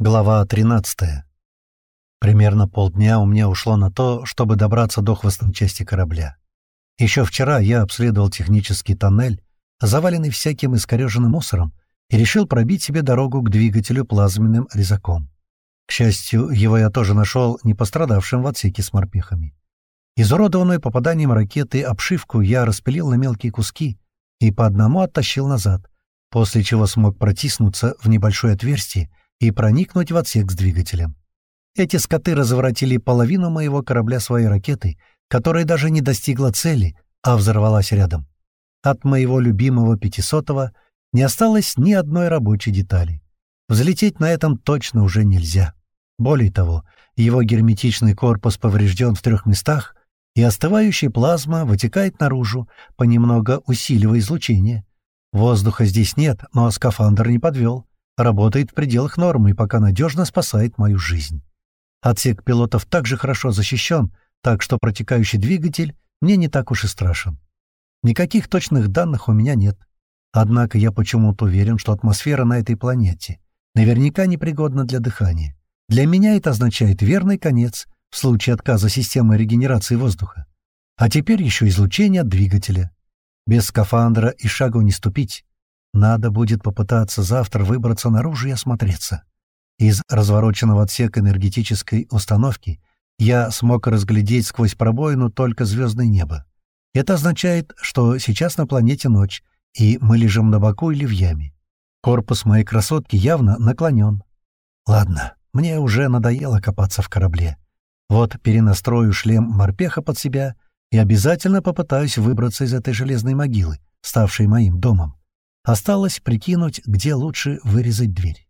Глава 13. Примерно полдня у меня ушло на то, чтобы добраться до хвостной части корабля. Еще вчера я обследовал технический тоннель, заваленный всяким искореженным мусором, и решил пробить себе дорогу к двигателю плазменным резаком. К счастью, его я тоже нашел не пострадавшим в отсеке с морпехами. Изуродованную попаданием ракеты обшивку я распилил на мелкие куски и по одному оттащил назад, после чего смог протиснуться в небольшое отверстие и проникнуть в отсек с двигателем. Эти скоты разворотили половину моего корабля своей ракеты, которая даже не достигла цели, а взорвалась рядом. От моего любимого пятисотого не осталось ни одной рабочей детали. Взлететь на этом точно уже нельзя. Более того, его герметичный корпус поврежден в трех местах, и остывающая плазма вытекает наружу, понемногу усиливая излучение. Воздуха здесь нет, но скафандр не подвел работает в пределах нормы и пока надежно спасает мою жизнь. Отсек пилотов также хорошо защищен, так что протекающий двигатель мне не так уж и страшен. Никаких точных данных у меня нет. Однако я почему-то уверен, что атмосфера на этой планете наверняка непригодна для дыхания. Для меня это означает верный конец в случае отказа системы регенерации воздуха. А теперь еще излучение от двигателя. Без скафандра и шагу не ступить. Надо будет попытаться завтра выбраться наружу и осмотреться. Из развороченного отсека энергетической установки я смог разглядеть сквозь пробоину только звездное небо. Это означает, что сейчас на планете ночь, и мы лежим на боку или в яме. Корпус моей красотки явно наклонен. Ладно, мне уже надоело копаться в корабле. Вот перенастрою шлем морпеха под себя и обязательно попытаюсь выбраться из этой железной могилы, ставшей моим домом. Осталось прикинуть, где лучше вырезать дверь.